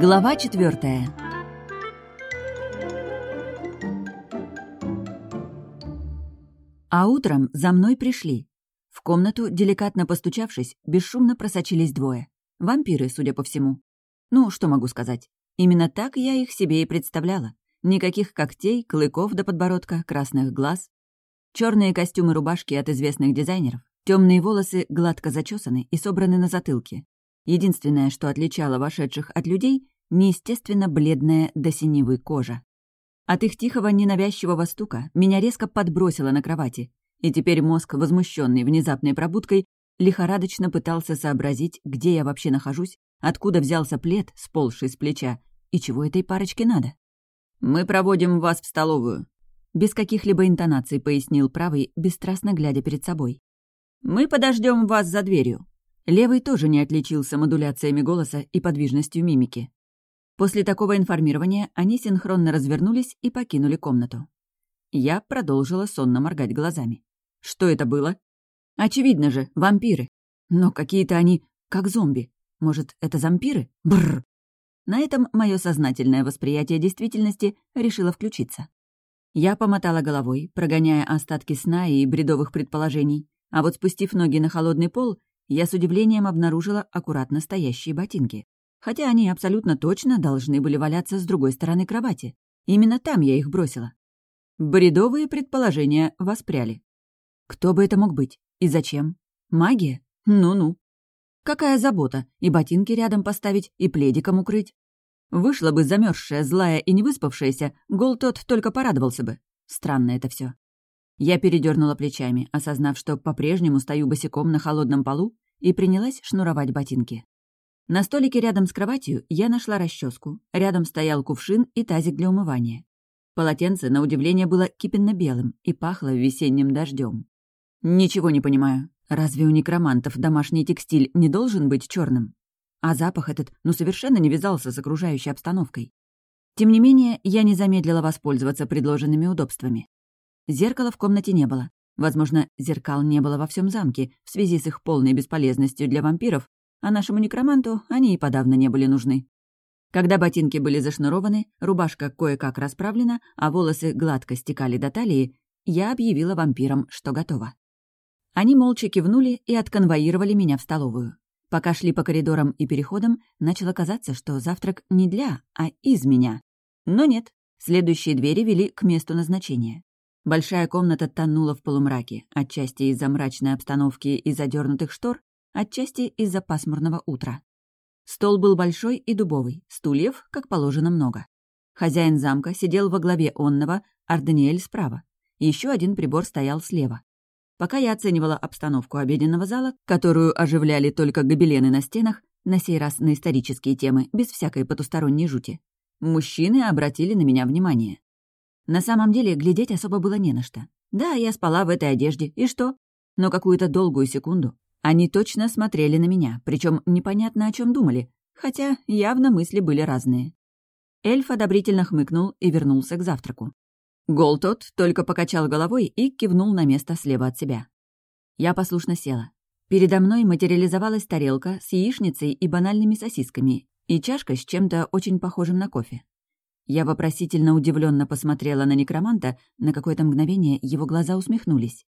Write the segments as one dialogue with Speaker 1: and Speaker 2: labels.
Speaker 1: Глава четвертая. А утром за мной пришли. В комнату, деликатно постучавшись, бесшумно просочились двое. Вампиры, судя по всему. Ну, что могу сказать. Именно так я их себе и представляла. Никаких когтей, клыков до подбородка, красных глаз. Черные костюмы рубашки от известных дизайнеров. Темные волосы гладко зачесаны и собраны на затылке. Единственное, что отличало вошедших от людей, неестественно бледная до синевой кожа. От их тихого ненавязчивого стука меня резко подбросило на кровати, и теперь мозг, возмущенный внезапной пробудкой, лихорадочно пытался сообразить, где я вообще нахожусь, откуда взялся плед, сползший с плеча, и чего этой парочке надо. «Мы проводим вас в столовую», — без каких-либо интонаций пояснил правый, бесстрастно глядя перед собой. «Мы подождем вас за дверью». Левый тоже не отличился модуляциями голоса и подвижностью мимики. После такого информирования они синхронно развернулись и покинули комнату. Я продолжила сонно моргать глазами. Что это было? Очевидно же, вампиры. Но какие-то они как зомби. Может, это зомпиры? Бррр. На этом мое сознательное восприятие действительности решило включиться. Я помотала головой, прогоняя остатки сна и бредовых предположений, а вот спустив ноги на холодный пол, я с удивлением обнаружила аккуратно стоящие ботинки. Хотя они абсолютно точно должны были валяться с другой стороны кровати. Именно там я их бросила. Бредовые предположения воспряли. Кто бы это мог быть? И зачем? Магия? Ну-ну. Какая забота, и ботинки рядом поставить, и пледиком укрыть. Вышла бы замерзшая, злая и невыспавшаяся, гол тот только порадовался бы. Странно это все. Я передернула плечами, осознав, что по-прежнему стою босиком на холодном полу, и принялась шнуровать ботинки. На столике рядом с кроватью я нашла расческу. Рядом стоял кувшин и тазик для умывания. Полотенце, на удивление, было кипенно-белым и пахло весенним дождем. Ничего не понимаю. Разве у некромантов домашний текстиль не должен быть черным? А запах этот, ну, совершенно не вязался с окружающей обстановкой. Тем не менее, я не замедлила воспользоваться предложенными удобствами. Зеркала в комнате не было. Возможно, зеркал не было во всем замке в связи с их полной бесполезностью для вампиров, а нашему некроманту они и подавно не были нужны. Когда ботинки были зашнурованы, рубашка кое-как расправлена, а волосы гладко стекали до талии, я объявила вампирам, что готова. Они молча кивнули и отконвоировали меня в столовую. Пока шли по коридорам и переходам, начало казаться, что завтрак не для, а из меня. Но нет, следующие двери вели к месту назначения. Большая комната тонула в полумраке, отчасти из-за мрачной обстановки и задернутых штор, отчасти из-за пасмурного утра. Стол был большой и дубовый, стульев, как положено, много. Хозяин замка сидел во главе онного, Арданиэль справа. Еще один прибор стоял слева. Пока я оценивала обстановку обеденного зала, которую оживляли только гобелены на стенах, на сей раз на исторические темы, без всякой потусторонней жути, мужчины обратили на меня внимание. На самом деле, глядеть особо было не на что. Да, я спала в этой одежде, и что? Но какую-то долгую секунду они точно смотрели на меня, причем непонятно о чем думали, хотя явно мысли были разные. Эльф одобрительно хмыкнул и вернулся к завтраку. Гол тот только покачал головой и кивнул на место слева от себя. Я послушно села. Передо мной материализовалась тарелка с яичницей и банальными сосисками и чашка с чем-то очень похожим на кофе. Я вопросительно удивленно посмотрела на некроманта, на какое-то мгновение его глаза усмехнулись.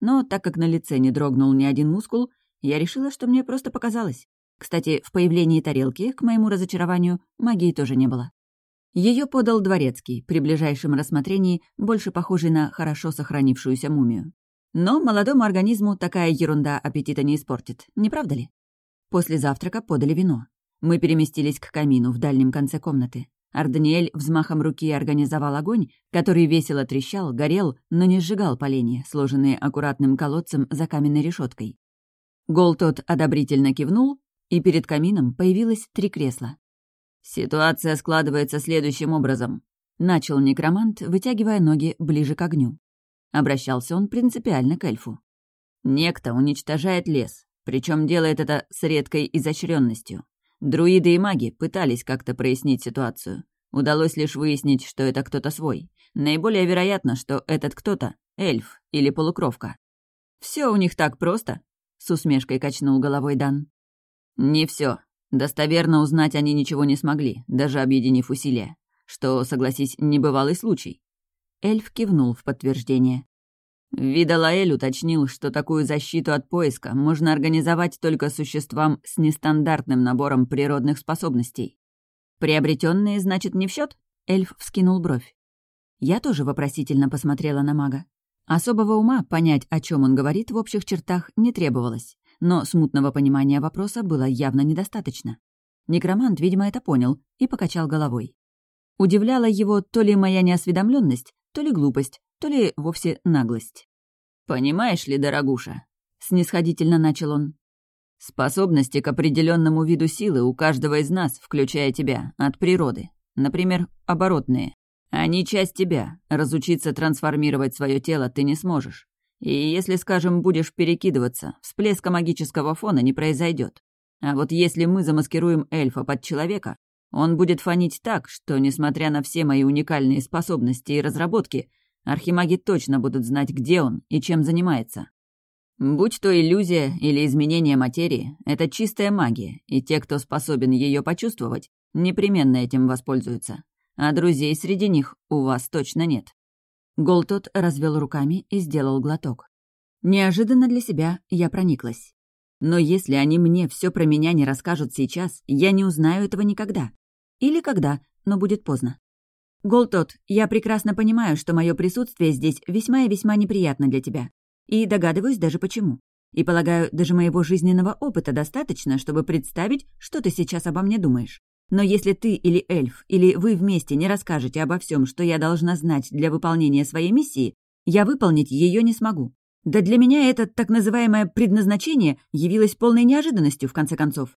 Speaker 1: Но так как на лице не дрогнул ни один мускул, я решила, что мне просто показалось. Кстати, в появлении тарелки, к моему разочарованию, магии тоже не было. Ее подал дворецкий, при ближайшем рассмотрении больше похожий на хорошо сохранившуюся мумию. Но молодому организму такая ерунда аппетита не испортит, не правда ли? После завтрака подали вино. Мы переместились к камину в дальнем конце комнаты. Арданиэль взмахом руки организовал огонь, который весело трещал, горел, но не сжигал поленья, сложенные аккуратным колодцем за каменной решеткой. Гол тот одобрительно кивнул, и перед камином появилось три кресла. «Ситуация складывается следующим образом», — начал некромант, вытягивая ноги ближе к огню. Обращался он принципиально к эльфу. «Некто уничтожает лес, причем делает это с редкой изощренностью. Друиды и маги пытались как-то прояснить ситуацию. Удалось лишь выяснить, что это кто-то свой. Наиболее вероятно, что этот кто-то — эльф или полукровка. Все у них так просто», — с усмешкой качнул головой Дан. «Не все. Достоверно узнать они ничего не смогли, даже объединив усилия. Что, согласись, небывалый случай. Эльф кивнул в подтверждение. Видалаэль уточнил, что такую защиту от поиска можно организовать только существам с нестандартным набором природных способностей. Приобретенные, значит, не в счет? Эльф вскинул бровь. Я тоже вопросительно посмотрела на мага. Особого ума понять, о чем он говорит, в общих чертах не требовалось, но смутного понимания вопроса было явно недостаточно. Некромант, видимо, это понял и покачал головой. Удивляла его то ли моя неосведомленность, то ли глупость, то ли вовсе наглость. «Понимаешь ли, дорогуша?» — снисходительно начал он. «Способности к определенному виду силы у каждого из нас, включая тебя, от природы. Например, оборотные. Они часть тебя. Разучиться трансформировать свое тело ты не сможешь. И если, скажем, будешь перекидываться, всплеска магического фона не произойдет. А вот если мы замаскируем эльфа под человека, он будет фонить так, что, несмотря на все мои уникальные способности и разработки, Архимаги точно будут знать, где он и чем занимается. Будь то иллюзия или изменение материи, это чистая магия, и те, кто способен ее почувствовать, непременно этим воспользуются. А друзей среди них у вас точно нет. Голтот развел руками и сделал глоток. Неожиданно для себя я прониклась. Но если они мне все про меня не расскажут сейчас, я не узнаю этого никогда. Или когда, но будет поздно. «Голтот, я прекрасно понимаю, что мое присутствие здесь весьма и весьма неприятно для тебя. И догадываюсь даже почему. И полагаю, даже моего жизненного опыта достаточно, чтобы представить, что ты сейчас обо мне думаешь. Но если ты или эльф, или вы вместе не расскажете обо всем, что я должна знать для выполнения своей миссии, я выполнить ее не смогу. Да для меня это так называемое предназначение явилось полной неожиданностью, в конце концов.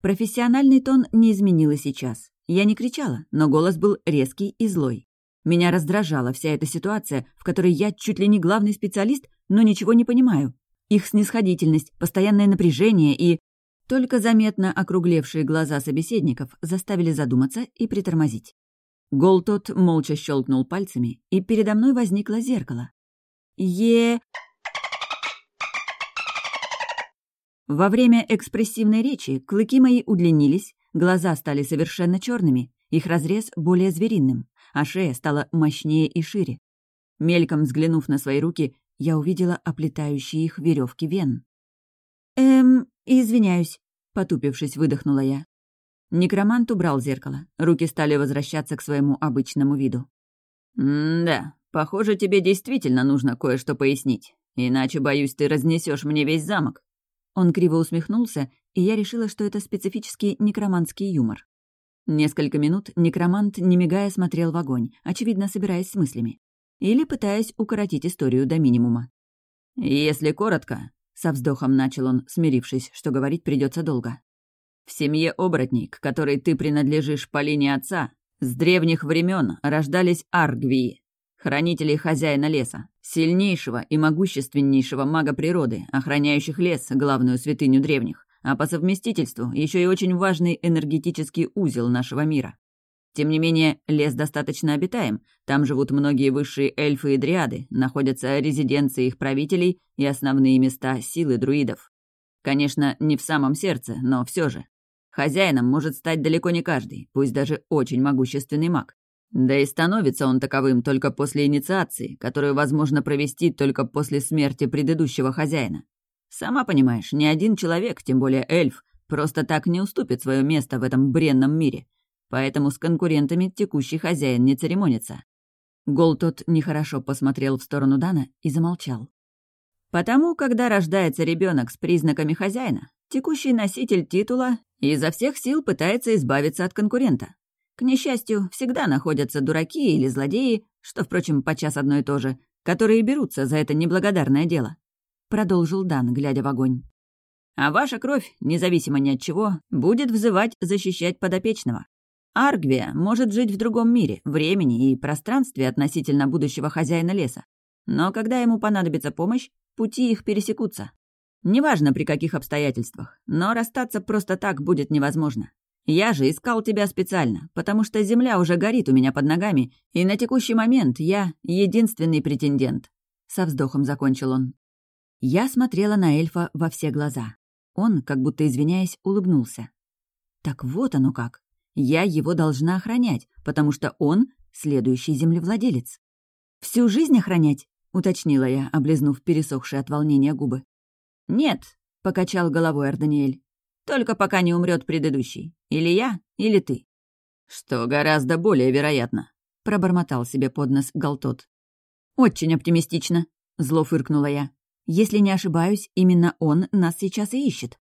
Speaker 1: Профессиональный тон не изменил и сейчас. Я не кричала, но голос был резкий и злой. Меня раздражала вся эта ситуация, в которой я чуть ли не главный специалист, но ничего не понимаю. Их снисходительность, постоянное напряжение и... Только заметно округлевшие глаза собеседников заставили задуматься и притормозить. Гол тот молча щелкнул пальцами, и передо мной возникло зеркало. Е... Во время экспрессивной речи клыки мои удлинились, Глаза стали совершенно черными, их разрез более звериным, а шея стала мощнее и шире. Мельком взглянув на свои руки, я увидела оплетающие их веревки вен. «Эм, извиняюсь», — потупившись, выдохнула я. Некромант убрал зеркало, руки стали возвращаться к своему обычному виду. «М-да, похоже, тебе действительно нужно кое-что пояснить, иначе, боюсь, ты разнесешь мне весь замок». Он криво усмехнулся и я решила, что это специфический некроманский юмор. Несколько минут некромант, не мигая, смотрел в огонь, очевидно, собираясь с мыслями. Или пытаясь укоротить историю до минимума. «Если коротко», — со вздохом начал он, смирившись, что говорить придется долго. «В семье оборотней, к которой ты принадлежишь по линии отца, с древних времен рождались аргвии, хранители хозяина леса, сильнейшего и могущественнейшего мага природы, охраняющих лес, главную святыню древних а по совместительству еще и очень важный энергетический узел нашего мира. Тем не менее, лес достаточно обитаем, там живут многие высшие эльфы и дриады, находятся резиденции их правителей и основные места силы друидов. Конечно, не в самом сердце, но все же. Хозяином может стать далеко не каждый, пусть даже очень могущественный маг. Да и становится он таковым только после инициации, которую возможно провести только после смерти предыдущего хозяина. Сама понимаешь, ни один человек, тем более эльф, просто так не уступит свое место в этом бренном мире. Поэтому с конкурентами текущий хозяин не церемонится. Гол тот нехорошо посмотрел в сторону Дана и замолчал. Потому, когда рождается ребенок с признаками хозяина, текущий носитель титула изо всех сил пытается избавиться от конкурента. К несчастью, всегда находятся дураки или злодеи, что, впрочем, подчас одно и то же, которые берутся за это неблагодарное дело продолжил Дан, глядя в огонь. «А ваша кровь, независимо ни от чего, будет взывать защищать подопечного. Аргвия может жить в другом мире, времени и пространстве относительно будущего хозяина леса. Но когда ему понадобится помощь, пути их пересекутся. Неважно при каких обстоятельствах, но расстаться просто так будет невозможно. Я же искал тебя специально, потому что земля уже горит у меня под ногами, и на текущий момент я единственный претендент. Со вздохом закончил он. Я смотрела на эльфа во все глаза. Он, как будто извиняясь, улыбнулся. Так вот оно как. Я его должна охранять, потому что он — следующий землевладелец. «Всю жизнь охранять?» — уточнила я, облизнув пересохшие от волнения губы.
Speaker 2: «Нет», — покачал головой Арданиэль. «Только пока не умрет предыдущий. Или я, или ты».
Speaker 3: «Что гораздо более вероятно», — пробормотал себе под нос Галтот.
Speaker 1: «Очень оптимистично», — зло фыркнула я. «Если не ошибаюсь, именно он нас сейчас и ищет».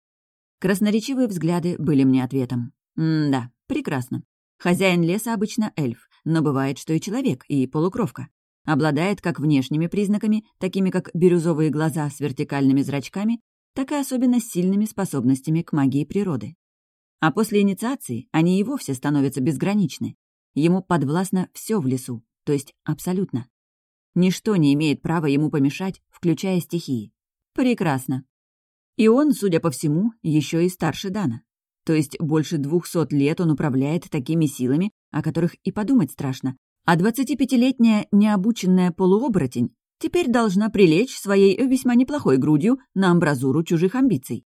Speaker 1: Красноречивые взгляды были мне ответом. М-да, прекрасно. Хозяин леса обычно эльф, но бывает, что и человек, и полукровка. Обладает как внешними признаками, такими как бирюзовые глаза с вертикальными зрачками, так и особенно сильными способностями к магии природы. А после инициации они и вовсе становятся безграничны. Ему подвластно все в лесу, то есть абсолютно. Ничто не имеет права ему помешать, включая стихии. Прекрасно. И он, судя по всему, еще и старше Дана. То есть больше двухсот лет он управляет такими силами, о которых и подумать страшно. А 25-летняя необученная полуоборотень теперь должна прилечь своей весьма неплохой грудью на амбразуру чужих амбиций.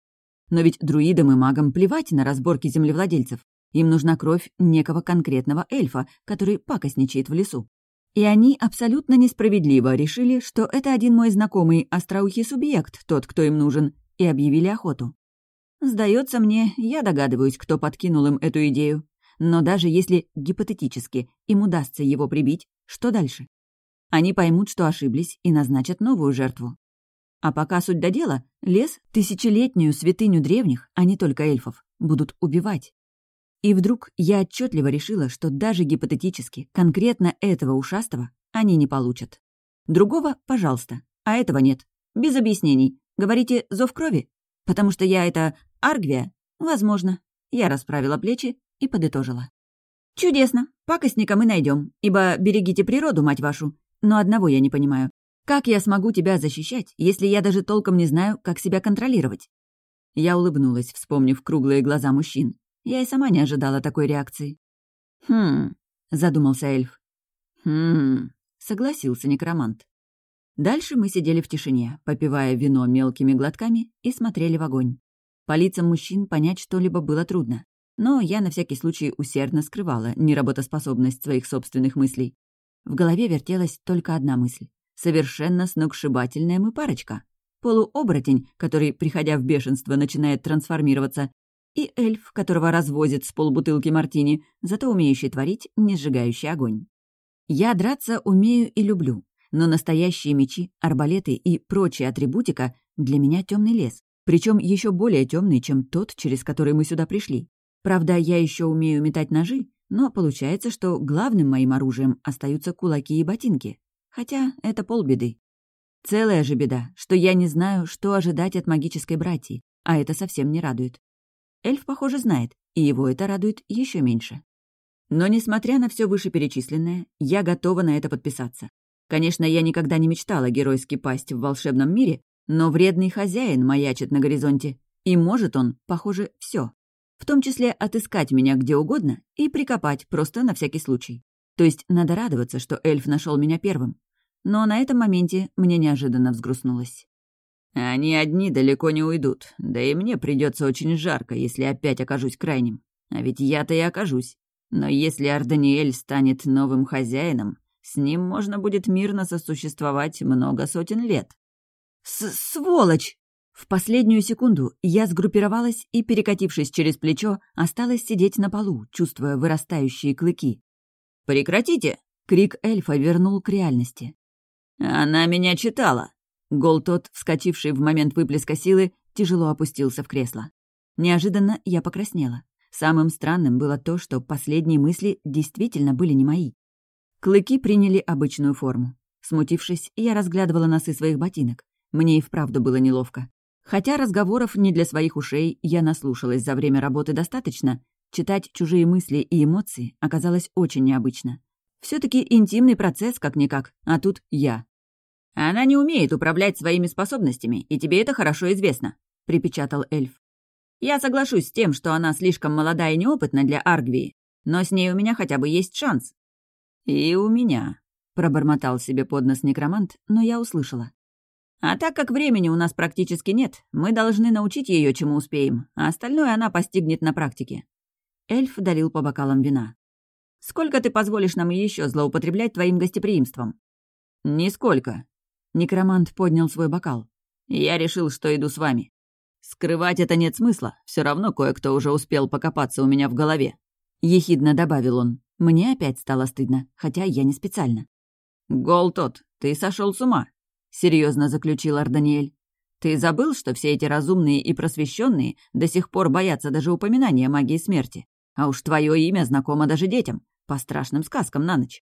Speaker 1: Но ведь друидам и магам плевать на разборки землевладельцев. Им нужна кровь некого конкретного эльфа, который пакостничает в лесу. И они абсолютно несправедливо решили, что это один мой знакомый остроухий субъект, тот, кто им нужен, и объявили охоту. Сдается мне, я догадываюсь, кто подкинул им эту идею. Но даже если гипотетически им удастся его прибить, что дальше? Они поймут, что ошиблись, и назначат новую жертву. А пока суть до дела, лес, тысячелетнюю святыню древних, а не только эльфов, будут убивать. И вдруг я отчетливо решила, что даже гипотетически конкретно этого ушастого они не получат. Другого — пожалуйста, а этого нет. Без объяснений. Говорите, зов крови? Потому что я это Аргвия? Возможно. Я расправила плечи и подытожила. Чудесно. Пакостника мы найдем, ибо берегите природу, мать вашу. Но одного я не понимаю. Как я смогу тебя защищать, если я даже толком не знаю, как себя контролировать? Я улыбнулась, вспомнив круглые глаза мужчин. Я и сама не ожидала такой реакции. «Хм...» — задумался эльф. «Хм...» — согласился некромант. Дальше мы сидели в тишине, попивая вино мелкими глотками и смотрели в огонь. По лицам мужчин понять что-либо было трудно. Но я на всякий случай усердно скрывала неработоспособность своих собственных мыслей. В голове вертелась только одна мысль. Совершенно сногсшибательная мы парочка. Полуоборотень, который, приходя в бешенство, начинает трансформироваться, и эльф, которого развозит с полбутылки мартини, зато умеющий творить, не сжигающий огонь. Я драться умею и люблю, но настоящие мечи, арбалеты и прочая атрибутика для меня темный лес, причем еще более темный, чем тот, через который мы сюда пришли. Правда, я еще умею метать ножи, но получается, что главным моим оружием остаются кулаки и ботинки. Хотя это полбеды. Целая же беда, что я не знаю, что ожидать от магической братьи, а это совсем не радует. Эльф, похоже, знает, и его это радует еще меньше. Но, несмотря на все вышеперечисленное, я готова на это подписаться. Конечно, я никогда не мечтала геройски пасть в волшебном мире, но вредный хозяин маячит на горизонте, и может он, похоже, все, В том числе отыскать меня где угодно и прикопать просто на всякий случай. То есть надо радоваться, что эльф нашел меня первым. Но на этом моменте мне неожиданно взгрустнулось.
Speaker 3: Они одни далеко не уйдут, да и мне придется очень жарко, если опять окажусь крайним. А ведь я-то и окажусь. Но если Арданиэль станет новым хозяином, с ним можно будет мирно сосуществовать много сотен лет.
Speaker 1: С «Сволочь!» В последнюю секунду я сгруппировалась и, перекатившись через плечо, осталась сидеть на полу, чувствуя вырастающие клыки.
Speaker 3: «Прекратите!»
Speaker 1: — крик эльфа вернул к реальности.
Speaker 3: «Она меня читала!»
Speaker 1: Гол тот, вскочивший в момент выплеска силы, тяжело опустился в кресло. Неожиданно я покраснела. Самым странным было то, что последние мысли действительно были не мои. Клыки приняли обычную форму. Смутившись, я разглядывала носы своих ботинок. Мне и вправду было неловко. Хотя разговоров не для своих ушей я наслушалась за время работы достаточно, читать чужие мысли и эмоции оказалось очень необычно. все таки интимный процесс, как-никак, а тут я.
Speaker 2: «Она не умеет управлять своими способностями, и тебе это хорошо известно», — припечатал эльф. «Я соглашусь с тем, что она слишком молода и неопытна для Аргвии, но с ней у меня хотя бы есть шанс».
Speaker 3: «И у меня», — пробормотал себе под нос некромант, но я услышала.
Speaker 2: «А так как времени у нас практически нет, мы должны научить ее, чему успеем, а остальное она постигнет на практике.
Speaker 1: Эльф долил по бокалам вина.
Speaker 2: «Сколько ты позволишь нам еще злоупотреблять твоим гостеприимством?»
Speaker 3: «Нисколько».
Speaker 1: Некромант поднял свой бокал.
Speaker 3: «Я решил, что иду с вами. Скрывать это нет смысла, все равно кое-кто уже успел покопаться у меня в голове».
Speaker 1: Ехидно добавил он. Мне опять стало стыдно, хотя я не специально.
Speaker 3: «Гол тот, ты сошел с ума», — серьезно заключил Арданиэль. «Ты забыл, что все эти разумные и просвещенные до сих пор боятся даже упоминания магии смерти? А уж твое имя знакомо даже детям, по страшным сказкам на ночь.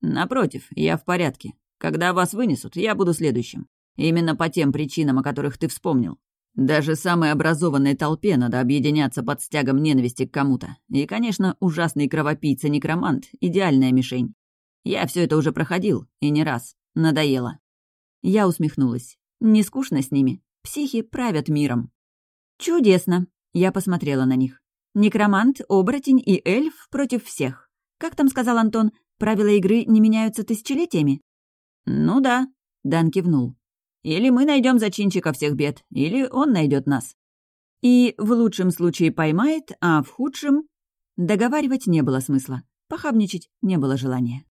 Speaker 3: Напротив, я в порядке. Когда вас вынесут, я буду следующим. Именно по тем причинам, о которых ты вспомнил. Даже самой образованной толпе надо объединяться под стягом ненависти к кому-то. И, конечно, ужасный кровопийца-некромант — идеальная мишень. Я все это уже проходил, и не раз. Надоело.
Speaker 1: Я усмехнулась. Не скучно с ними. Психи правят миром. Чудесно. Я посмотрела на них. Некромант, оборотень и эльф против всех. Как там сказал Антон, правила игры не меняются тысячелетиями?
Speaker 2: Ну да, Дан кивнул. Или мы найдем зачинщика всех бед, или он найдет нас.
Speaker 1: И в лучшем случае поймает, а в худшем... Договаривать не было смысла. Похабничать не было желания.